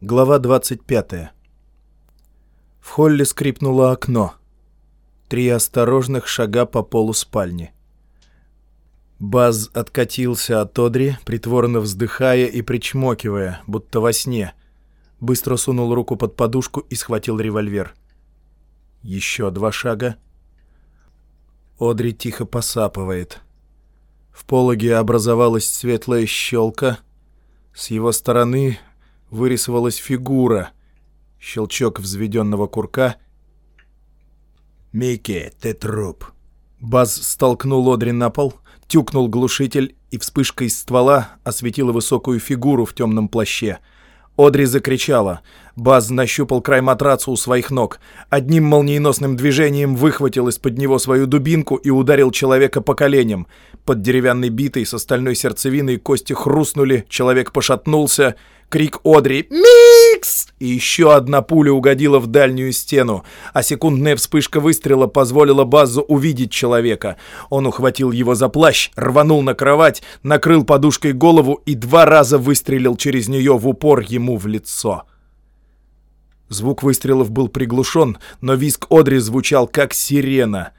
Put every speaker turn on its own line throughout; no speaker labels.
Глава 25. В холле скрипнуло окно. Три осторожных шага по полу спальни. Баз откатился от Одри, притворно вздыхая и причмокивая, будто во сне. Быстро сунул руку под подушку и схватил револьвер. Еще два шага. Одри тихо посапывает. В пологе образовалась светлая щелка. С его стороны вырисовалась фигура. Щелчок взведенного курка.
«Микки, ты труп!»
Баз столкнул Одри на пол, тюкнул глушитель, и вспышка из ствола осветила высокую фигуру в темном плаще. Одри закричала. Баз нащупал край матраца у своих ног. Одним молниеносным движением выхватил из-под него свою дубинку и ударил человека по коленям. Под деревянной битой с остальной сердцевиной кости хрустнули, человек пошатнулся — Крик Одри «Микс!» И еще одна пуля угодила в дальнюю стену, а секундная вспышка выстрела позволила Базу увидеть человека. Он ухватил его за плащ, рванул на кровать, накрыл подушкой голову и два раза выстрелил через нее в упор ему в лицо. Звук выстрелов был приглушен, но визг Одри звучал как сирена.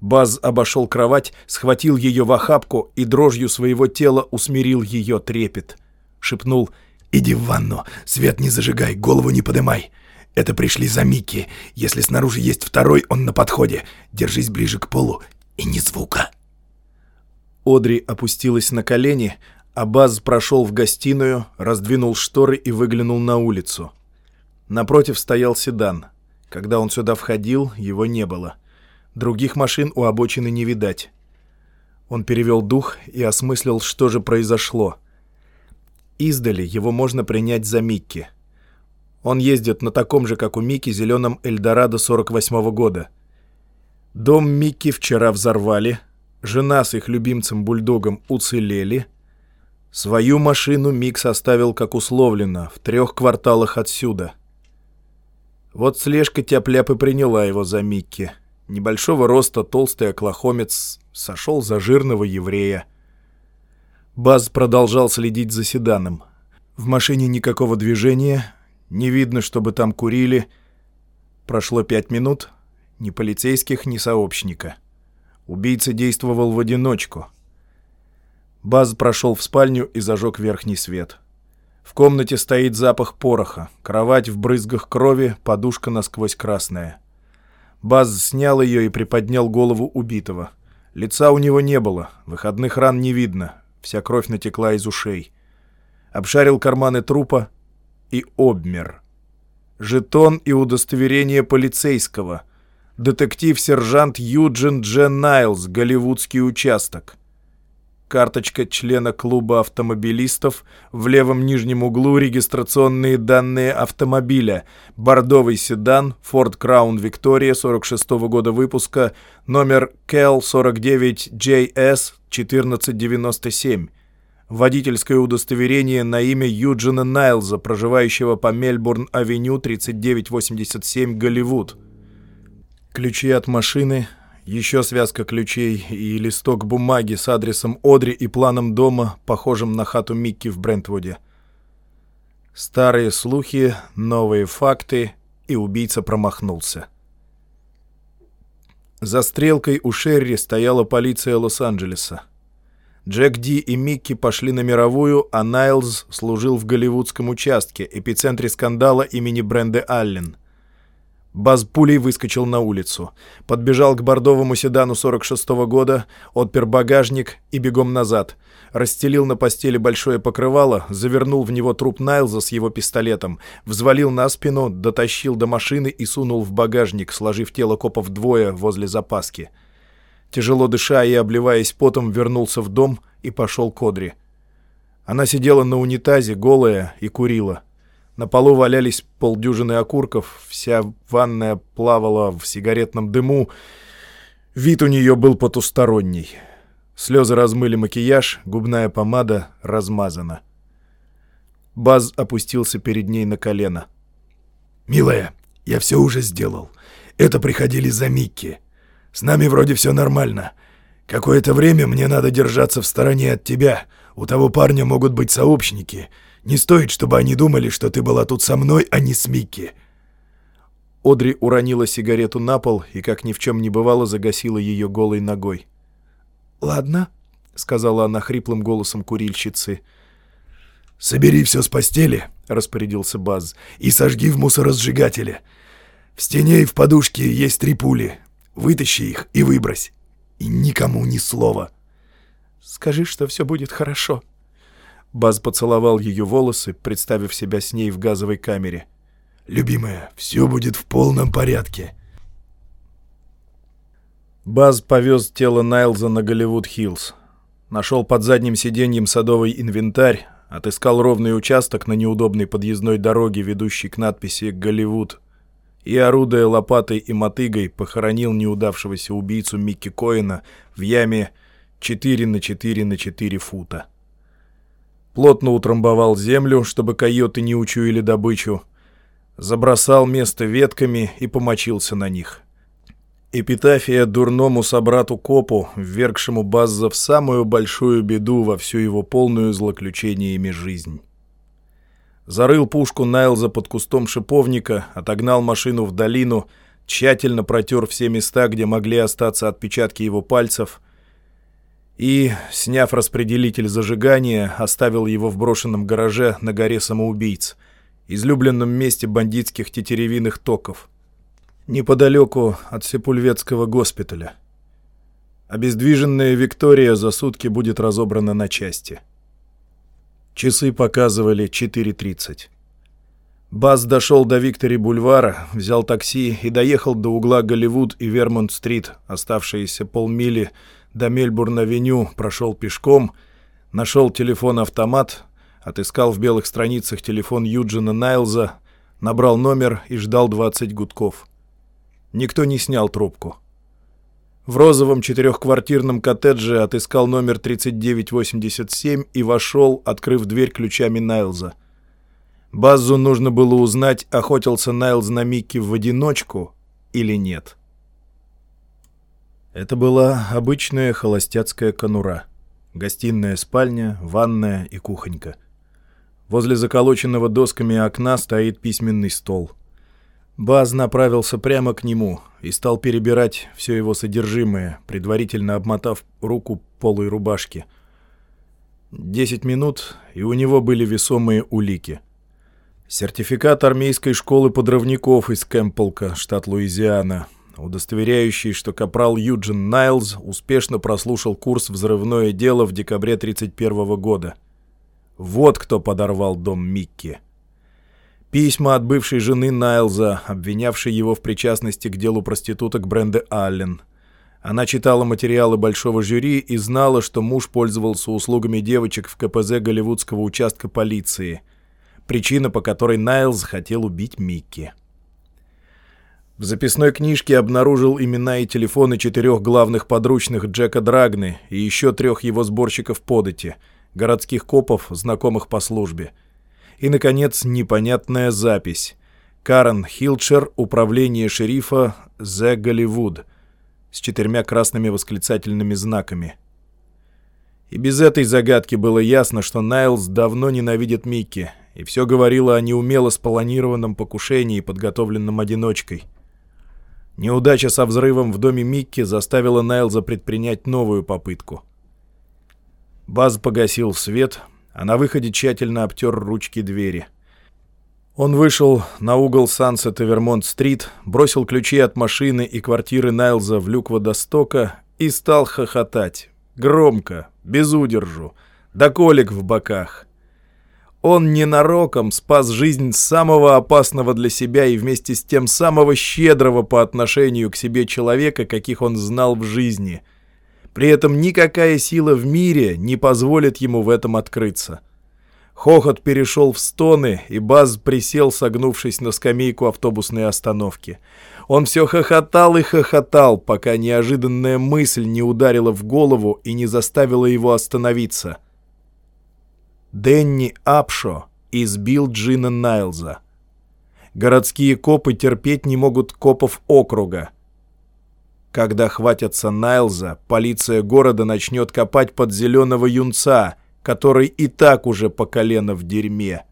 Баз обошел кровать, схватил ее в охапку и дрожью своего тела усмирил ее трепет. Шепнул
«Иди в ванну, свет не зажигай, голову не подымай. Это пришли за Микки. Если снаружи есть второй, он на подходе. Держись ближе к полу и ни звука».
Одри опустилась на колени, а Баз прошел в гостиную, раздвинул шторы и выглянул на улицу. Напротив стоял седан. Когда он сюда входил, его не было. Других машин у обочины не видать. Он перевел дух и осмыслил, что же произошло — Издали его можно принять за Микки. Он ездит на таком же, как у Микки, зеленом Эльдорадо 48 -го года. Дом Микки вчера взорвали, жена с их любимцем-бульдогом уцелели. Свою машину Мик составил, как условлено, в трех кварталах отсюда. Вот слежка тяп и приняла его за Микки. Небольшого роста толстый оклахомец сошел за жирного еврея. Баз продолжал следить за седаном. В машине никакого движения, не видно, чтобы там курили. Прошло пять минут, ни полицейских, ни сообщника. Убийца действовал в одиночку. Баз прошел в спальню и зажег верхний свет. В комнате стоит запах пороха, кровать в брызгах крови, подушка насквозь красная. Баз снял ее и приподнял голову убитого. Лица у него не было, выходных ран не видно, Вся кровь натекла из ушей. Обшарил карманы трупа и обмер. Жетон и удостоверение полицейского. Детектив-сержант Юджин Джен Найлз, голливудский участок. Карточка члена клуба автомобилистов, в левом нижнем углу регистрационные данные автомобиля, бордовый седан, Ford Crown Victoria 46 -го года выпуска, номер KEL 49JS 1497. Водительское удостоверение на имя Юджина Найлза, проживающего по Мельбурн-авеню 3987, Голливуд. Ключи от машины, еще связка ключей и листок бумаги с адресом Одри и планом дома, похожим на хату Микки в Брентвуде. Старые слухи, новые факты, и убийца промахнулся. За стрелкой у Шерри стояла полиция Лос-Анджелеса. Джек Ди и Микки пошли на мировую, а Найлз служил в голливудском участке, эпицентре скандала имени Бренды Аллен. Баз пулей выскочил на улицу. Подбежал к бордовому седану 46-го года, отпер багажник и бегом назад. Расстелил на постели большое покрывало, завернул в него труп Найлза с его пистолетом, взвалил на спину, дотащил до машины и сунул в багажник, сложив тело копа вдвое возле запаски. Тяжело дыша и обливаясь потом, вернулся в дом и пошел к Одри. Она сидела на унитазе, голая, и курила. На полу валялись полдюжины окурков, вся ванная плавала в сигаретном дыму. Вид у нее был потусторонний. Слезы размыли макияж, губная помада размазана. Баз опустился перед ней на колено.
«Милая, я все уже сделал. Это приходили за Микки. С нами вроде все нормально. Какое-то время мне надо держаться в стороне от тебя. У того парня могут быть сообщники. Не стоит, чтобы они думали, что ты была тут со мной, а не с Микки».
Одри уронила сигарету на пол и, как ни в чем не бывало, загасила ее голой ногой.
«Ладно», — сказала она хриплым голосом курильщицы.
«Собери все с постели», — распорядился Баз, — «и сожги в мусоросжигателе. В стене и в подушке есть три пули. Вытащи их и выбрось. И никому ни слова».
«Скажи, что все будет хорошо».
Баз поцеловал ее волосы, представив себя с ней в газовой камере.
«Любимая, все будет в полном порядке».
Баз повез тело Найлза на Голливуд-Хиллз. Нашел под задним сиденьем садовый инвентарь, отыскал ровный участок на неудобной подъездной дороге, ведущей к надписи «Голливуд», и, орудуя лопатой и мотыгой, похоронил неудавшегося убийцу Микки Коэна в яме 4 на 4 на 4 фута. Плотно утрамбовал землю, чтобы койоты не учуяли добычу, забросал место ветками и помочился на них. Эпитафия дурному собрату Копу, ввергшему Базза в самую большую беду во всю его полную злоключениями жизнь. Зарыл пушку Найлза под кустом шиповника, отогнал машину в долину, тщательно протер все места, где могли остаться отпечатки его пальцев — и, сняв распределитель зажигания, оставил его в брошенном гараже на горе самоубийц, излюбленном месте бандитских тетеревиных токов, неподалеку от Сепульветского госпиталя. Обездвиженная Виктория за сутки будет разобрана на части. Часы показывали 4.30. Бас дошел до Виктори бульвара, взял такси и доехал до угла Голливуд и Вермонт-стрит, оставшиеся полмили до Мельбурн-авеню прошел пешком, нашел телефон-автомат, отыскал в белых страницах телефон Юджина Найлза, набрал номер и ждал 20 гудков. Никто не снял трубку. В розовом четырехквартирном коттедже отыскал номер 3987 и вошел, открыв дверь ключами Найлза. Базу нужно было узнать, охотился Найлз на Микки в одиночку или нет. — это была обычная холостяцкая конура. Гостиная спальня, ванная и кухонька. Возле заколоченного досками окна стоит письменный стол. Баз направился прямо к нему и стал перебирать все его содержимое, предварительно обмотав руку полой рубашки. Десять минут, и у него были весомые улики. Сертификат армейской школы подрывников из Кэмпполка, штат Луизиана — удостоверяющий, что капрал Юджин Найлз успешно прослушал курс «Взрывное дело» в декабре 1931 года. Вот кто подорвал дом Микки. Письма от бывшей жены Найлза, обвинявшей его в причастности к делу проституток Бренды Аллен. Она читала материалы большого жюри и знала, что муж пользовался услугами девочек в КПЗ голливудского участка полиции. Причина, по которой Найлз хотел убить Микки. В записной книжке обнаружил имена и телефоны четырех главных подручных Джека Драгны и еще трех его сборщиков подати, городских копов, знакомых по службе. И, наконец, непонятная запись. Карен Хилчер, управление шерифа «The Голливуд» с четырьмя красными восклицательными знаками. И без этой загадки было ясно, что Найлз давно ненавидит Микки, и все говорило о неумело спланированном покушении, подготовленном одиночкой — Неудача со взрывом в доме Микки заставила Найлза предпринять новую попытку. Баз погасил свет, а на выходе тщательно обтер ручки двери. Он вышел на угол Сансет и Вермонт-стрит, бросил ключи от машины и квартиры Найлза в люк водостока и стал хохотать. Громко, без удержу, до колик в боках — он ненароком спас жизнь самого опасного для себя и вместе с тем самого щедрого по отношению к себе человека, каких он знал в жизни. При этом никакая сила в мире не позволит ему в этом открыться. Хохот перешел в стоны, и Баз присел, согнувшись на скамейку автобусной остановки. Он все хохотал и хохотал, пока неожиданная мысль не ударила в голову и не заставила его остановиться — Дэнни Апшо избил Джина Найлза. Городские копы терпеть не могут копов округа. Когда хватятся Найлза, полиция города начнет копать под зеленого юнца, который и так уже по колено в дерьме.